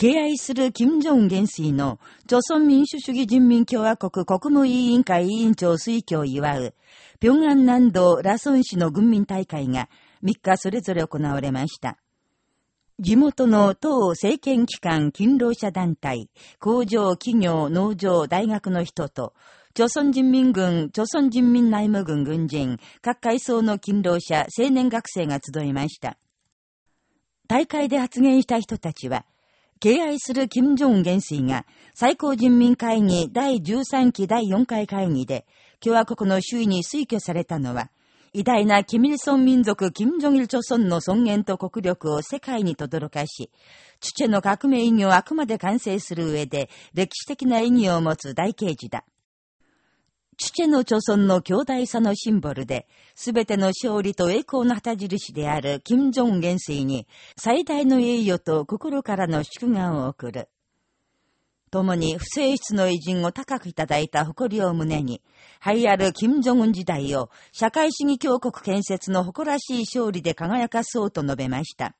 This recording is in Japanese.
敬愛する金正恩元帥の、朝鮮民主主義人民共和国国務委員会委員長推挙を祝う、平安南道ラソン市の軍民大会が3日それぞれ行われました。地元の党政権機関勤労者団体、工場、企業、農場、大学の人と、朝鮮人民軍、朝鮮人民内務軍軍人、各階層の勤労者、青年学生が集いました。大会で発言した人たちは、敬愛する金正恩元帥が最高人民会議第13期第4回会議で共和国の周囲に推挙されたのは、偉大なキミルソン民族金正日朝鮮の尊厳と国力を世界に轟かし、チチェの革命意義をあくまで完成する上で歴史的な意義を持つ大刑事だ。チュチェの朝鮮の強大さのシンボルで、すべての勝利と栄光の旗印である金正恩元帥に最大の栄誉と心からの祝賀を送る。共に不正室の偉人を高くいただいた誇りを胸に、栄えある金正恩時代を社会主義強国建設の誇らしい勝利で輝かそうと述べました。